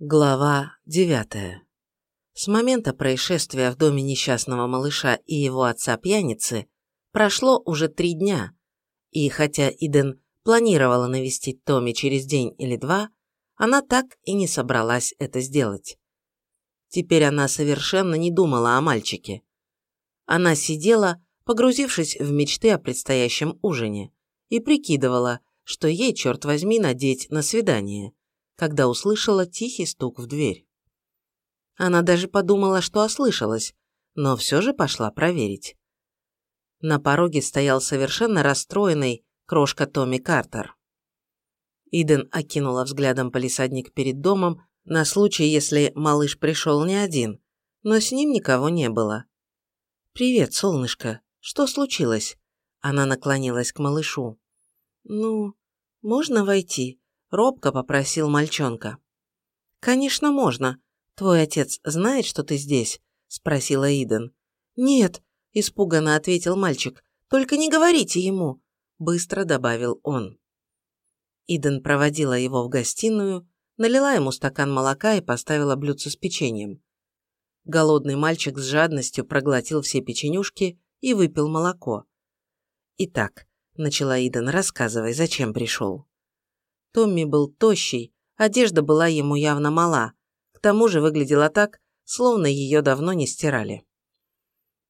Глава девятая. С момента происшествия в доме несчастного малыша и его отца-пьяницы прошло уже три дня, и хотя Иден планировала навестить Томми через день или два, она так и не собралась это сделать. Теперь она совершенно не думала о мальчике. Она сидела, погрузившись в мечты о предстоящем ужине, и прикидывала, что ей, черт возьми, надеть на свидание – когда услышала тихий стук в дверь. Она даже подумала, что ослышалась, но все же пошла проверить. На пороге стоял совершенно расстроенный крошка Томми Картер. Иден окинула взглядом полисадник перед домом на случай, если малыш пришел не один, но с ним никого не было. «Привет, солнышко. Что случилось?» Она наклонилась к малышу. «Ну, можно войти?» Робко попросил мальчонка. «Конечно, можно. Твой отец знает, что ты здесь?» – спросила Иден. «Нет», – испуганно ответил мальчик. «Только не говорите ему», – быстро добавил он. Иден проводила его в гостиную, налила ему стакан молока и поставила блюдце с печеньем. Голодный мальчик с жадностью проглотил все печенюшки и выпил молоко. «Итак», – начала Иден, – «рассказывай, зачем пришел?» Томми был тощий, одежда была ему явно мала, к тому же выглядела так, словно ее давно не стирали.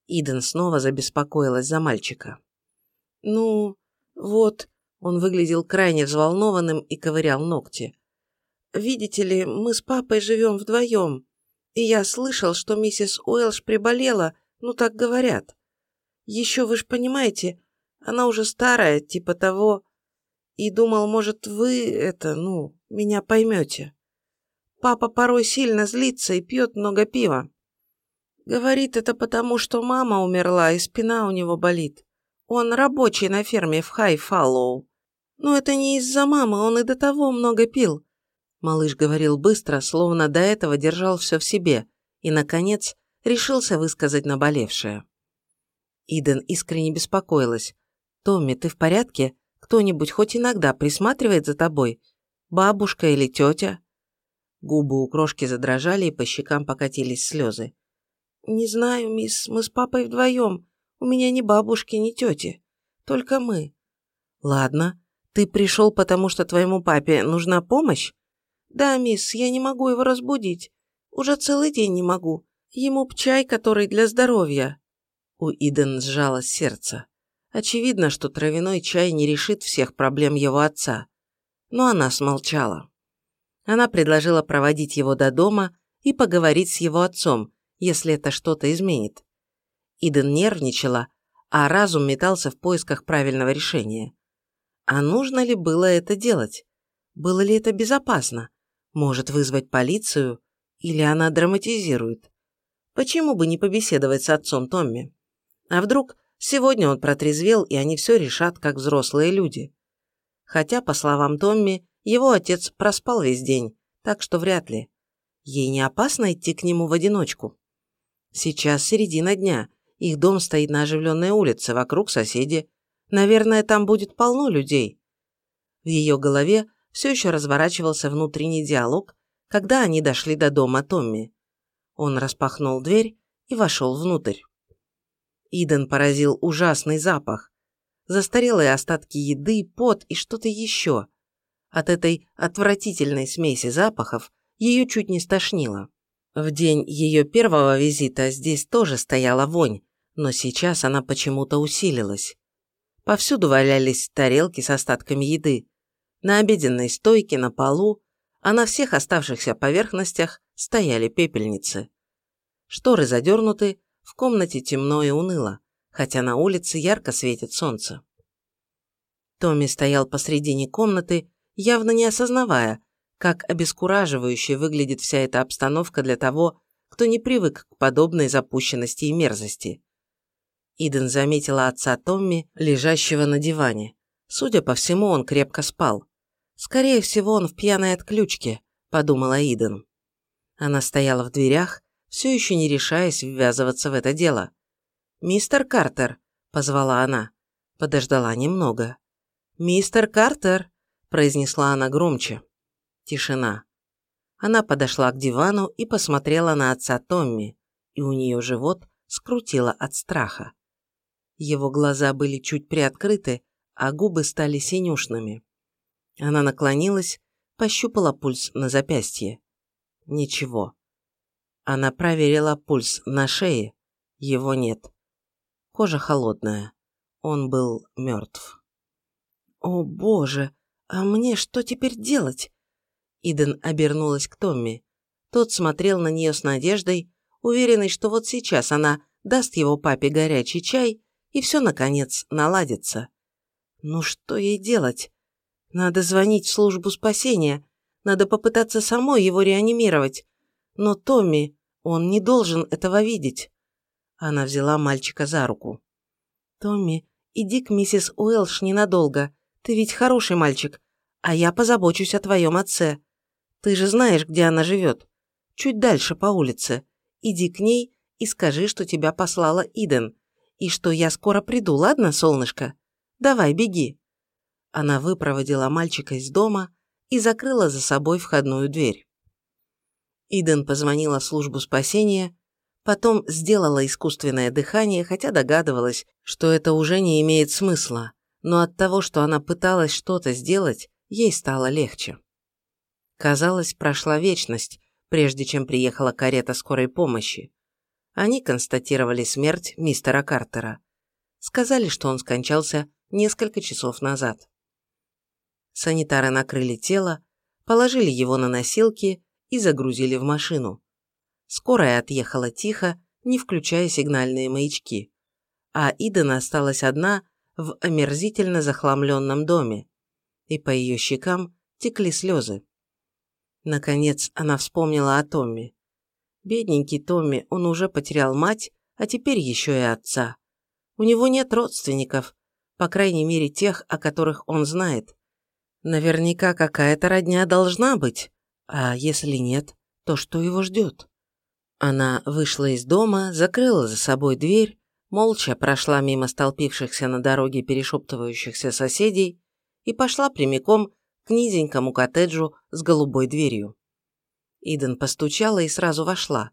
Иден снова забеспокоилась за мальчика. «Ну, вот», он выглядел крайне взволнованным и ковырял ногти. «Видите ли, мы с папой живем вдвоем, и я слышал, что миссис Уэлш приболела, ну так говорят. Еще вы ж понимаете, она уже старая, типа того, и думал, может, вы это, ну, меня поймете. Папа порой сильно злится и пьет много пива. Говорит это потому, что мама умерла и спина у него болит. Он рабочий на ферме в Хай-Фаллоу. Но это не из-за мамы, он и до того много пил. Малыш говорил быстро, словно до этого держал все в себе, и, наконец, решился высказать наболевшее. Иден искренне беспокоилась. «Томми, ты в порядке? Кто-нибудь хоть иногда присматривает за тобой? Бабушка или тетя?» Губы у крошки задрожали, и по щекам покатились слезы. «Не знаю, мисс, мы с папой вдвоем. У меня ни бабушки, ни тети. Только мы». «Ладно. Ты пришел, потому что твоему папе нужна помощь?» «Да, мисс, я не могу его разбудить. Уже целый день не могу. Ему б чай, который для здоровья». У Иден сжалось сердце. Очевидно, что травяной чай не решит всех проблем его отца. Но она смолчала. Она предложила проводить его до дома и поговорить с его отцом, если это что-то изменит. Иден нервничала, а разум метался в поисках правильного решения. А нужно ли было это делать? Было ли это безопасно? Может вызвать полицию? Или она драматизирует? Почему бы не побеседовать с отцом Томми? А вдруг Сегодня он протрезвел, и они все решат, как взрослые люди. Хотя, по словам Томми, его отец проспал весь день, так что вряд ли. Ей не опасно идти к нему в одиночку. Сейчас середина дня, их дом стоит на оживленной улице, вокруг соседи. Наверное, там будет полно людей. В ее голове все еще разворачивался внутренний диалог, когда они дошли до дома Томми. Он распахнул дверь и вошел внутрь. Иден поразил ужасный запах. Застарелые остатки еды, пот и что-то еще. От этой отвратительной смеси запахов ее чуть не стошнило. В день ее первого визита здесь тоже стояла вонь, но сейчас она почему-то усилилась. Повсюду валялись тарелки с остатками еды. На обеденной стойке, на полу, а на всех оставшихся поверхностях стояли пепельницы. Шторы задернуты, в комнате темно и уныло, хотя на улице ярко светит солнце. Томми стоял посредине комнаты, явно не осознавая, как обескураживающе выглядит вся эта обстановка для того, кто не привык к подобной запущенности и мерзости. Иден заметила отца Томми, лежащего на диване. Судя по всему, он крепко спал. «Скорее всего, он в пьяной отключке», – подумала Иден. Она стояла в дверях, все еще не решаясь ввязываться в это дело. «Мистер Картер», – позвала она. Подождала немного. «Мистер Картер», – произнесла она громче. Тишина. Она подошла к дивану и посмотрела на отца Томми, и у нее живот скрутило от страха. Его глаза были чуть приоткрыты, а губы стали синюшными. Она наклонилась, пощупала пульс на запястье. Ничего. Она проверила пульс на шее. Его нет. Кожа холодная. Он был мертв. «О, боже! А мне что теперь делать?» Иден обернулась к Томми. Тот смотрел на нее с надеждой, уверенный, что вот сейчас она даст его папе горячий чай, и все, наконец, наладится. Ну что ей делать? Надо звонить в службу спасения, надо попытаться самой его реанимировать. Но Томми, он не должен этого видеть. Она взяла мальчика за руку. «Томми, иди к миссис Уэлш ненадолго. Ты ведь хороший мальчик, а я позабочусь о твоем отце. Ты же знаешь, где она живет. Чуть дальше по улице. Иди к ней и скажи, что тебя послала Иден, и что я скоро приду, ладно, солнышко? Давай, беги». Она выпроводила мальчика из дома и закрыла за собой входную дверь. Иден позвонила в службу спасения, потом сделала искусственное дыхание, хотя догадывалась, что это уже не имеет смысла, но от того, что она пыталась что-то сделать, ей стало легче. Казалось, прошла вечность, прежде чем приехала карета скорой помощи. Они констатировали смерть мистера Картера. Сказали, что он скончался несколько часов назад. Санитары накрыли тело, положили его на носилки и загрузили в машину. Скорая отъехала тихо, не включая сигнальные маячки. А Идена осталась одна в омерзительно захламленном доме, и по ее щекам текли слезы. Наконец она вспомнила о Томми. Бедненький Томми, он уже потерял мать, а теперь еще и отца. У него нет родственников, по крайней мере тех, о которых он знает. Наверняка какая-то родня должна быть, а если нет, то что его ждет? Она вышла из дома, закрыла за собой дверь, молча прошла мимо столпившихся на дороге перешептывающихся соседей и пошла прямиком к низенькому коттеджу с голубой дверью. Иден постучала и сразу вошла.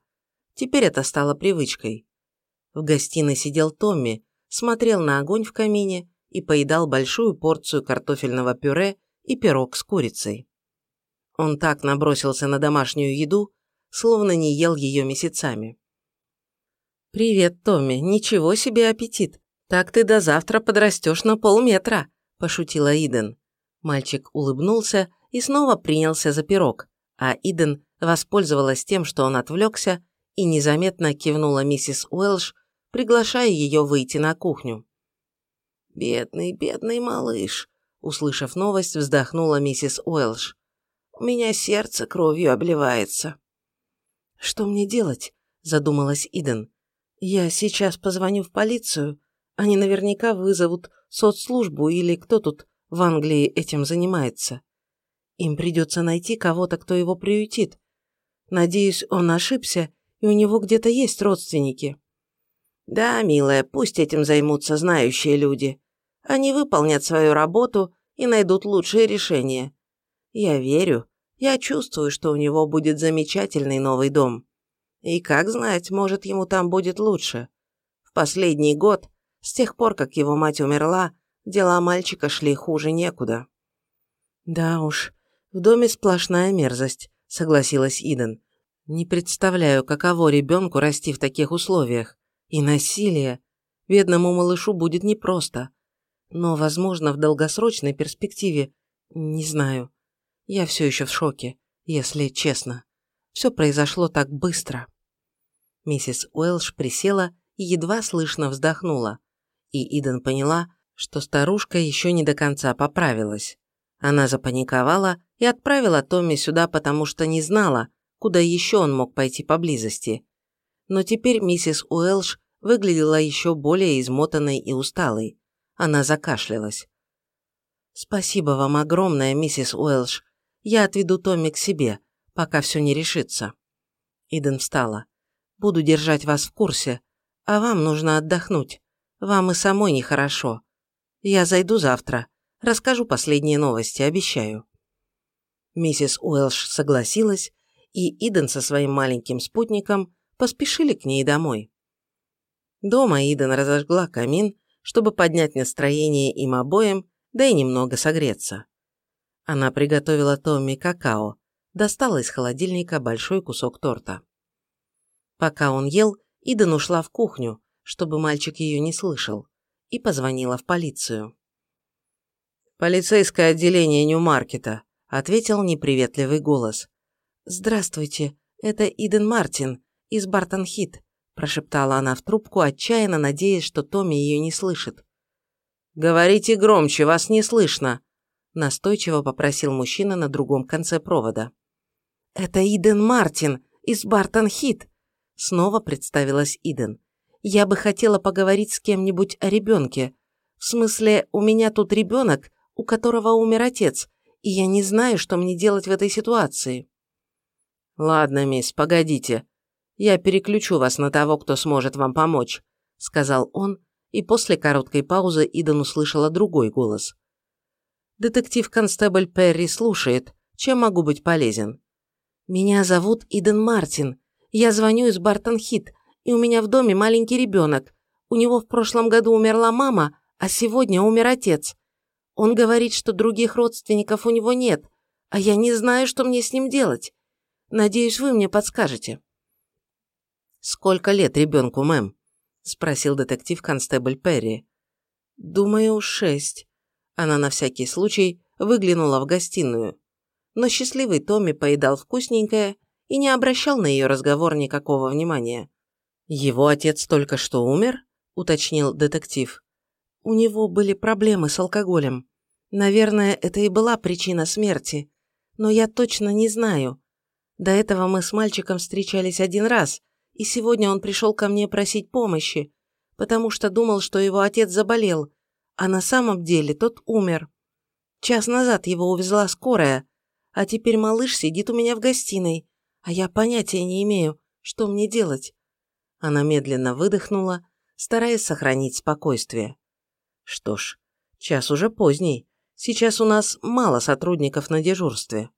Теперь это стало привычкой. В гостиной сидел Томми, смотрел на огонь в камине и поедал большую порцию картофельного пюре и пирог с курицей. Он так набросился на домашнюю еду, словно не ел ее месяцами. «Привет, Томми, ничего себе аппетит! Так ты до завтра подрастешь на полметра», – пошутила Иден. Мальчик улыбнулся и снова принялся за пирог, а Иден воспользовалась тем, что он отвлекся, и незаметно кивнула миссис Уэлш, приглашая ее выйти на кухню. «Бедный, бедный малыш», – услышав новость, вздохнула миссис Уэлш. «У меня сердце кровью обливается». «Что мне делать?» – задумалась Иден. «Я сейчас позвоню в полицию. Они наверняка вызовут соцслужбу или кто тут в Англии этим занимается. Им придется найти кого-то, кто его приютит. Надеюсь, он ошибся, и у него где-то есть родственники. Да, милая, пусть этим займутся знающие люди. Они выполнят свою работу и найдут лучшее решение. Я верю, я чувствую, что у него будет замечательный новый дом. И как знать, может, ему там будет лучше. В последний год, с тех пор, как его мать умерла, Дела мальчика шли хуже некуда. «Да уж, в доме сплошная мерзость», — согласилась Иден. «Не представляю, каково ребенку расти в таких условиях. И насилие. Бедному малышу будет непросто. Но, возможно, в долгосрочной перспективе... Не знаю. Я все еще в шоке, если честно. Все произошло так быстро». Миссис Уэлш присела и едва слышно вздохнула. И Иден поняла, что старушка еще не до конца поправилась. Она запаниковала и отправила Томми сюда, потому что не знала, куда еще он мог пойти поблизости. Но теперь миссис Уэлш выглядела еще более измотанной и усталой. Она закашлялась. «Спасибо вам огромное, миссис Уэлш. Я отведу Томми к себе, пока все не решится». Иден встала. «Буду держать вас в курсе, а вам нужно отдохнуть. Вам и самой нехорошо. Я зайду завтра. Расскажу последние новости, обещаю». Миссис Уэлш согласилась, и Иден со своим маленьким спутником поспешили к ней домой. Дома Иден разожгла камин, чтобы поднять настроение им обоим, да и немного согреться. Она приготовила Томми какао, достала из холодильника большой кусок торта. Пока он ел, Иден ушла в кухню, чтобы мальчик ее не слышал, и позвонила в полицию. «Полицейское отделение Нью-Маркета», — ответил неприветливый голос. «Здравствуйте, это Иден Мартин из Бартон-Хит», – прошептала она в трубку, отчаянно надеясь, что Томми ее не слышит. «Говорите громче, вас не слышно», – настойчиво попросил мужчина на другом конце провода. «Это Иден Мартин из Бартон-Хит», – снова представилась Иден. «Я бы хотела поговорить с кем-нибудь о ребенке. В смысле, у меня тут ребенок, у которого умер отец, и я не знаю, что мне делать в этой ситуации». «Ладно, мисс, погодите. Я переключу вас на того, кто сможет вам помочь», – сказал он, и после короткой паузы Идан услышала другой голос. «Детектив-констебль Перри слушает. Чем могу быть полезен?» «Меня зовут Иден Мартин. Я звоню из Бартон-Хит, и у меня в доме маленький ребенок. У него в прошлом году умерла мама, а сегодня умер отец. Он говорит, что других родственников у него нет, а я не знаю, что мне с ним делать. Надеюсь, вы мне подскажете». «Сколько лет ребенку, мэм?» – спросил детектив-констебль Перри. «Думаю, шесть». Она на всякий случай выглянула в гостиную. Но счастливый Томми поедал вкусненькое и не обращал на ее разговор никакого внимания. «Его отец только что умер?» – уточнил детектив. «У него были проблемы с алкоголем. Наверное, это и была причина смерти. Но я точно не знаю. До этого мы с мальчиком встречались один раз, и сегодня он пришел ко мне просить помощи, потому что думал, что его отец заболел, а на самом деле тот умер. Час назад его увезла скорая, а теперь малыш сидит у меня в гостиной, а я понятия не имею, что мне делать. Она медленно выдохнула, стараясь сохранить спокойствие. Что ж, час уже поздний. Сейчас у нас мало сотрудников на дежурстве.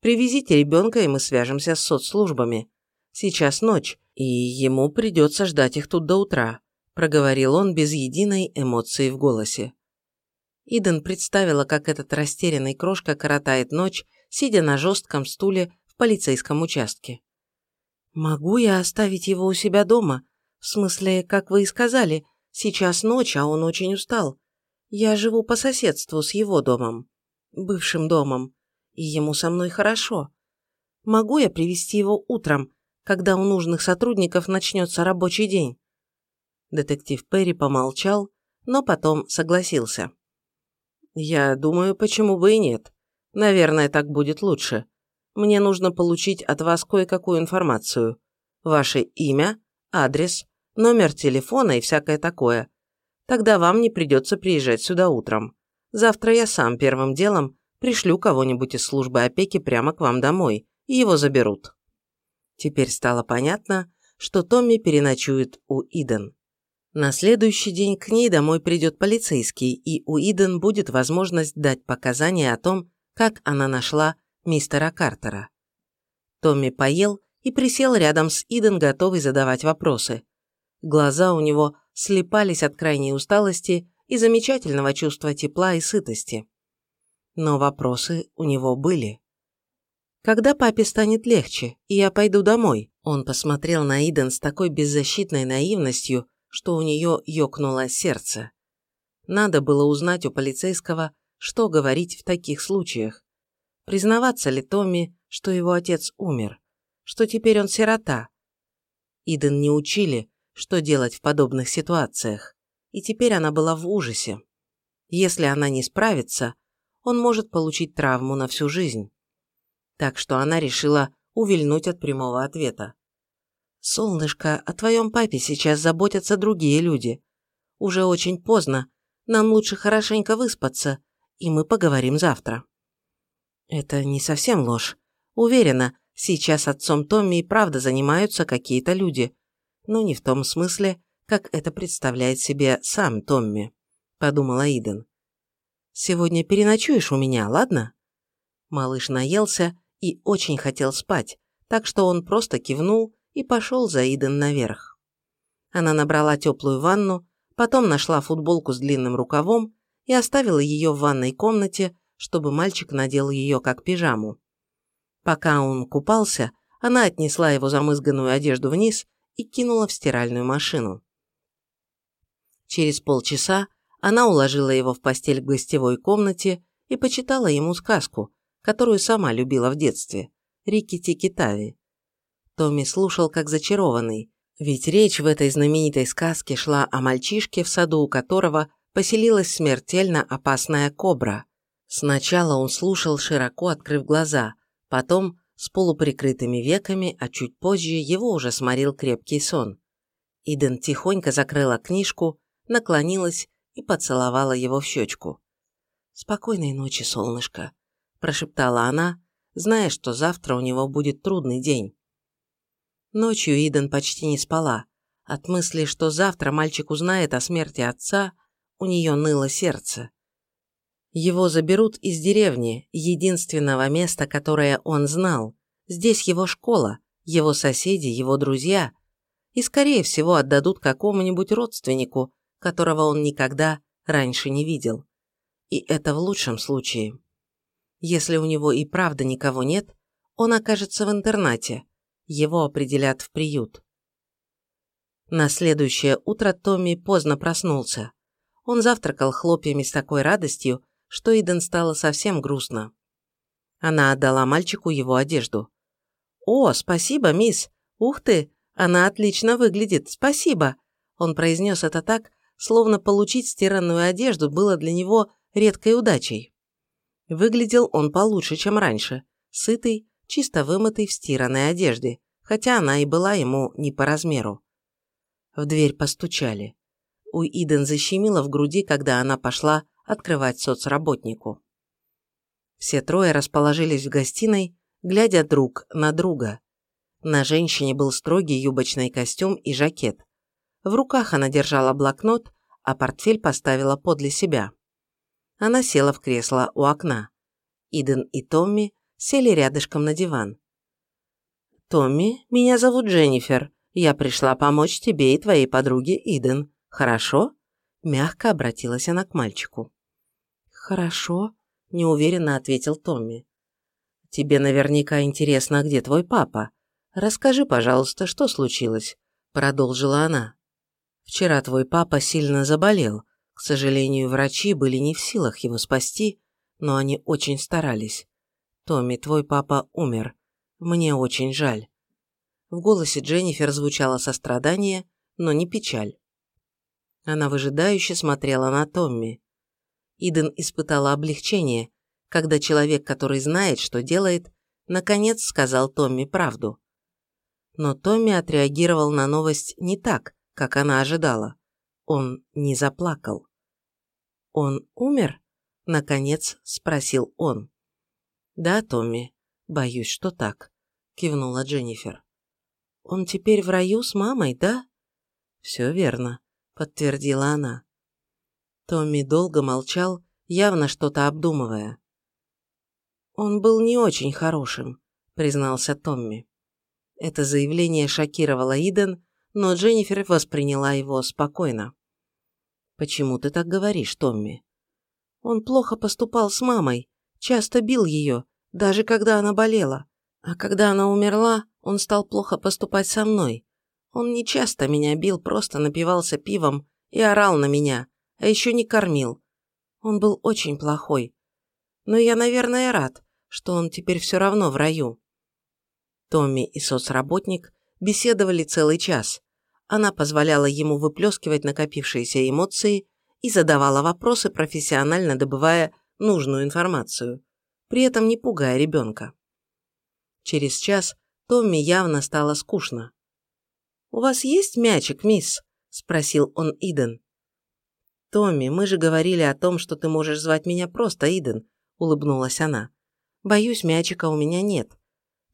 Привезите ребенка, и мы свяжемся с соцслужбами. Сейчас ночь, и ему придется ждать их тут до утра», – проговорил он без единой эмоции в голосе. Иден представила, как этот растерянный крошка коротает ночь, сидя на жестком стуле в полицейском участке. «Могу я оставить его у себя дома? В смысле, как вы и сказали, сейчас ночь, а он очень устал. Я живу по соседству с его домом, бывшим домом и ему со мной хорошо. Могу я привести его утром, когда у нужных сотрудников начнется рабочий день?» Детектив Перри помолчал, но потом согласился. «Я думаю, почему бы и нет. Наверное, так будет лучше. Мне нужно получить от вас кое-какую информацию. Ваше имя, адрес, номер телефона и всякое такое. Тогда вам не придется приезжать сюда утром. Завтра я сам первым делом Пришлю кого-нибудь из службы опеки прямо к вам домой, и его заберут». Теперь стало понятно, что Томми переночует у Иден. На следующий день к ней домой придет полицейский, и у Иден будет возможность дать показания о том, как она нашла мистера Картера. Томми поел и присел рядом с Иден, готовый задавать вопросы. Глаза у него слепались от крайней усталости и замечательного чувства тепла и сытости. Но вопросы у него были. «Когда папе станет легче, и я пойду домой?» Он посмотрел на Иден с такой беззащитной наивностью, что у нее ёкнуло сердце. Надо было узнать у полицейского, что говорить в таких случаях. Признаваться ли Томми, что его отец умер, что теперь он сирота? Иден не учили, что делать в подобных ситуациях, и теперь она была в ужасе. Если она не справится, он может получить травму на всю жизнь. Так что она решила увильнуть от прямого ответа. «Солнышко, о твоем папе сейчас заботятся другие люди. Уже очень поздно, нам лучше хорошенько выспаться, и мы поговорим завтра». Это не совсем ложь. Уверена, сейчас отцом Томми и правда занимаются какие-то люди, но не в том смысле, как это представляет себе сам Томми, подумала Иден. Сегодня переночуешь у меня, ладно?» Малыш наелся и очень хотел спать, так что он просто кивнул и пошел за Иден наверх. Она набрала теплую ванну, потом нашла футболку с длинным рукавом и оставила ее в ванной комнате, чтобы мальчик надел ее как пижаму. Пока он купался, она отнесла его замызганную одежду вниз и кинула в стиральную машину. Через полчаса она уложила его в постель в гостевой комнате и почитала ему сказку, которую сама любила в детстве – Рикки-Тики-Тави. Томми слушал как зачарованный, ведь речь в этой знаменитой сказке шла о мальчишке, в саду у которого поселилась смертельно опасная кобра. Сначала он слушал, широко открыв глаза, потом с полуприкрытыми веками, а чуть позже его уже сморил крепкий сон. Иден тихонько закрыла книжку, наклонилась и поцеловала его в щечку. «Спокойной ночи, солнышко», – прошептала она, зная, что завтра у него будет трудный день. Ночью Иден почти не спала. От мысли, что завтра мальчик узнает о смерти отца, у нее ныло сердце. Его заберут из деревни, единственного места, которое он знал. Здесь его школа, его соседи, его друзья. И, скорее всего, отдадут какому-нибудь родственнику, которого он никогда раньше не видел. И это в лучшем случае. Если у него и правда никого нет, он окажется в интернате, его определят в приют. На следующее утро Томми поздно проснулся. Он завтракал хлопьями с такой радостью, что Иден стало совсем грустно. Она отдала мальчику его одежду. «О, спасибо, мисс! Ух ты! Она отлично выглядит! Спасибо!» Он произнес это так, словно получить стиранную одежду было для него редкой удачей. Выглядел он получше, чем раньше, сытый, чисто вымытый в стиранной одежде, хотя она и была ему не по размеру. В дверь постучали. У Иден защемило в груди, когда она пошла открывать соцработнику. Все трое расположились в гостиной, глядя друг на друга. На женщине был строгий юбочный костюм и жакет. В руках она держала блокнот, а портфель поставила подле себя. Она села в кресло у окна. Иден и Томми сели рядышком на диван. «Томми, меня зовут Дженнифер. Я пришла помочь тебе и твоей подруге Иден. Хорошо?» Мягко обратилась она к мальчику. «Хорошо», – неуверенно ответил Томми. «Тебе наверняка интересно, где твой папа. Расскажи, пожалуйста, что случилось?» – продолжила она. «Вчера твой папа сильно заболел. К сожалению, врачи были не в силах его спасти, но они очень старались. Томми, твой папа умер. Мне очень жаль». В голосе Дженнифер звучало сострадание, но не печаль. Она выжидающе смотрела на Томми. Иден испытала облегчение, когда человек, который знает, что делает, наконец сказал Томми правду. Но Томми отреагировал на новость не так, как она ожидала. Он не заплакал. «Он умер?» – наконец спросил он. «Да, Томми, боюсь, что так», – кивнула Дженнифер. «Он теперь в раю с мамой, да?» «Все верно», – подтвердила она. Томми долго молчал, явно что-то обдумывая. «Он был не очень хорошим», – признался Томми. Это заявление шокировало Иден, но Дженнифер восприняла его спокойно. «Почему ты так говоришь, Томми?» «Он плохо поступал с мамой, часто бил ее, даже когда она болела. А когда она умерла, он стал плохо поступать со мной. Он не часто меня бил, просто напивался пивом и орал на меня, а еще не кормил. Он был очень плохой. Но я, наверное, рад, что он теперь все равно в раю. Томми и соцработник беседовали целый час. Она позволяла ему выплескивать накопившиеся эмоции и задавала вопросы, профессионально добывая нужную информацию, при этом не пугая ребенка. Через час Томми явно стало скучно. «У вас есть мячик, мисс?» – спросил он Иден. «Томми, мы же говорили о том, что ты можешь звать меня просто Иден», – улыбнулась она. «Боюсь, мячика у меня нет.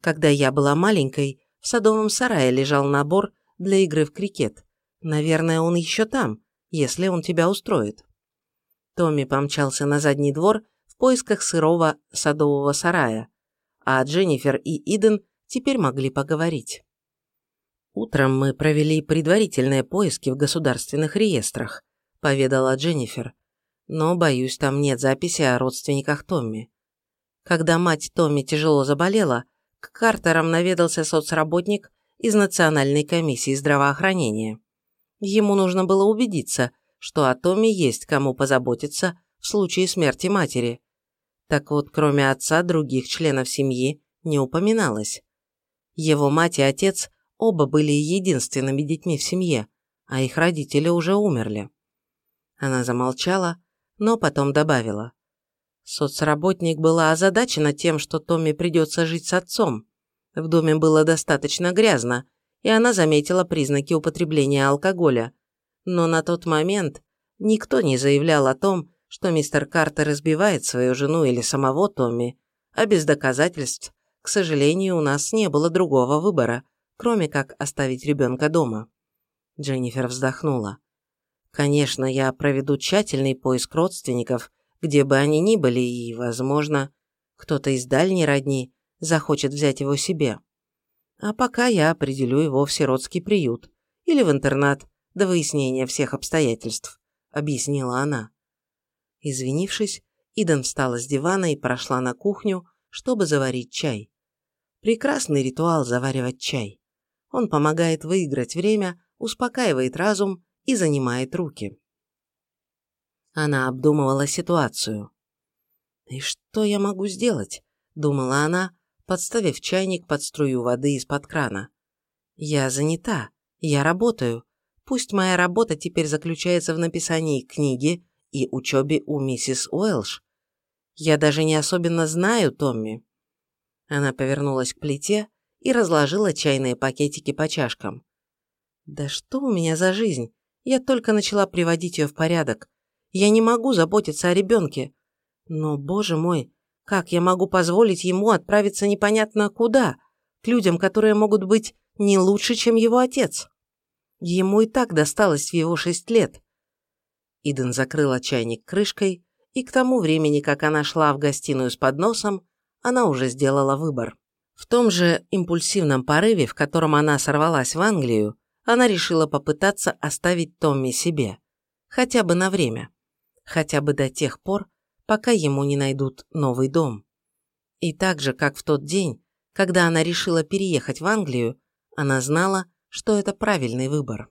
Когда я была маленькой, в садовом сарае лежал набор для игры в крикет. Наверное, он еще там, если он тебя устроит». Томми помчался на задний двор в поисках сырого садового сарая, а Дженнифер и Иден теперь могли поговорить. Утром мы провели предварительные поиски в государственных реестрах, поведала Дженнифер, но, боюсь, там нет записи о родственниках Томми. Когда мать Томми тяжело заболела, к Картерам наведался соцработник из Национальной комиссии здравоохранения. Ему нужно было убедиться, что о Томми есть кому позаботиться в случае смерти матери. Так вот, кроме отца, других членов семьи не упоминалось. Его мать и отец оба были единственными детьми в семье, а их родители уже умерли. Она замолчала, но потом добавила. Соцработник была озадачена тем, что Томми придется жить с отцом. В доме было достаточно грязно, и она заметила признаки употребления алкоголя. Но на тот момент никто не заявлял о том, что мистер Картер избивает свою жену или самого Томми, а без доказательств, к сожалению, у нас не было другого выбора, кроме как оставить ребенка дома. Дженнифер вздохнула. Конечно, я проведу тщательный поиск родственников, где бы они ни были, и, возможно, кто-то из дальней родни захочет взять его себе. А пока я определю его в сиротский приют или в интернат до выяснения всех обстоятельств», — объяснила она. Извинившись, Иден встала с дивана и прошла на кухню, чтобы заварить чай. Прекрасный ритуал заваривать чай. Он помогает выиграть время, успокаивает разум и занимает руки. Она обдумывала ситуацию. «И что я могу сделать?» – думала она, подставив чайник под струю воды из-под крана. «Я занята, я работаю. Пусть моя работа теперь заключается в написании книги и учебе у миссис Уэлш. Я даже не особенно знаю Томми». Она повернулась к плите и разложила чайные пакетики по чашкам. «Да что у меня за жизнь? Я только начала приводить ее в порядок. Я не могу заботиться о ребенке. Но, боже мой, как я могу позволить ему отправиться непонятно куда, к людям, которые могут быть не лучше, чем его отец? Ему и так досталось в его шесть лет. Иден закрыла чайник крышкой, и к тому времени, как она шла в гостиную с подносом, она уже сделала выбор. В том же импульсивном порыве, в котором она сорвалась в Англию, она решила попытаться оставить Томми себе. Хотя бы на время хотя бы до тех пор, пока ему не найдут новый дом. И так же, как в тот день, когда она решила переехать в Англию, она знала, что это правильный выбор.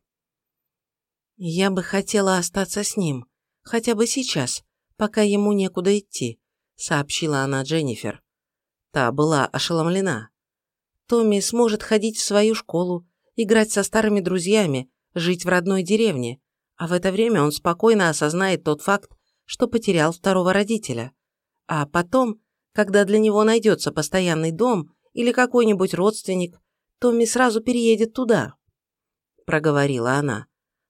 «Я бы хотела остаться с ним, хотя бы сейчас, пока ему некуда идти», сообщила она Дженнифер. Та была ошеломлена. Томми сможет ходить в свою школу, играть со старыми друзьями, жить в родной деревне, а в это время он спокойно осознает тот факт, что потерял второго родителя. А потом, когда для него найдется постоянный дом или какой-нибудь родственник, Томми сразу переедет туда», – проговорила она.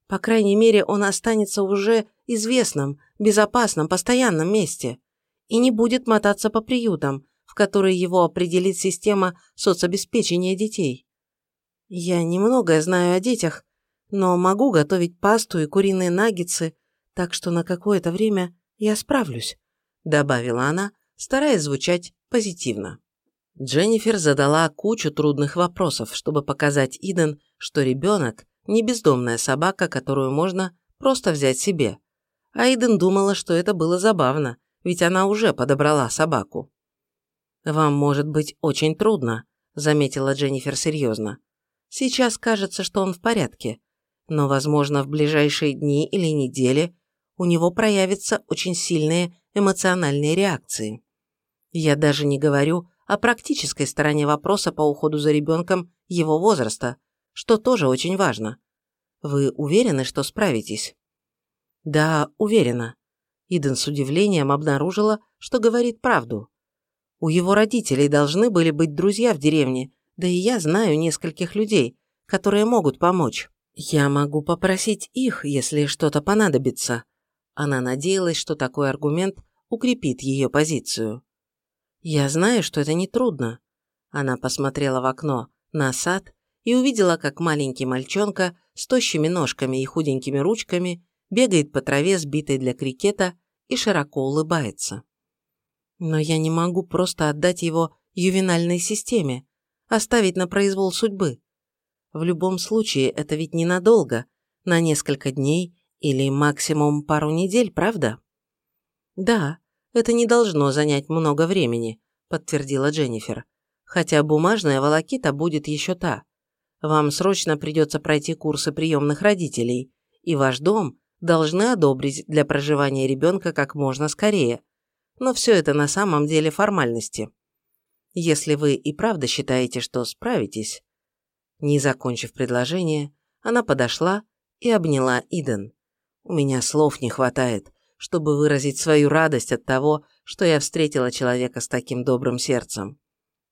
«По крайней мере, он останется уже известном, безопасном, постоянном месте и не будет мотаться по приютам, в которые его определит система соцобеспечения детей. Я немногое знаю о детях, но могу готовить пасту и куриные наггетсы, так что на какое-то время я справлюсь», – добавила она, стараясь звучать позитивно. Дженнифер задала кучу трудных вопросов, чтобы показать Иден, что ребенок – не бездомная собака, которую можно просто взять себе. А Иден думала, что это было забавно, ведь она уже подобрала собаку. «Вам может быть очень трудно», – заметила Дженнифер серьезно. «Сейчас кажется, что он в порядке, но, возможно, в ближайшие дни или недели у него проявятся очень сильные эмоциональные реакции. Я даже не говорю о практической стороне вопроса по уходу за ребенком его возраста, что тоже очень важно. Вы уверены, что справитесь? Да, уверена. Иден с удивлением обнаружила, что говорит правду. У его родителей должны были быть друзья в деревне, да и я знаю нескольких людей, которые могут помочь. Я могу попросить их, если что-то понадобится. Она надеялась, что такой аргумент укрепит ее позицию. Я знаю, что это нетрудно. Она посмотрела в окно на сад и увидела, как маленький мальчонка с тощими ножками и худенькими ручками бегает по траве, сбитой для крикета, и широко улыбается. Но я не могу просто отдать его ювенальной системе. оставить на произвол судьбы? В любом случае, это ведь ненадолго, на несколько дней или максимум пару недель, правда? Да, это не должно занять много времени, подтвердила Дженнифер. Хотя бумажная волокита будет еще та. Вам срочно придется пройти курсы приемных родителей, и ваш дом должны одобрить для проживания ребенка как можно скорее. Но все это на самом деле формальности. Если вы и правда считаете, что справитесь... Не закончив предложение, она подошла и обняла Иден. У меня слов не хватает, чтобы выразить свою радость от того, что я встретила человека с таким добрым сердцем.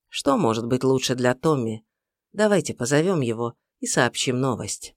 Что может быть лучше для Томми? Давайте позовем его и сообщим новость.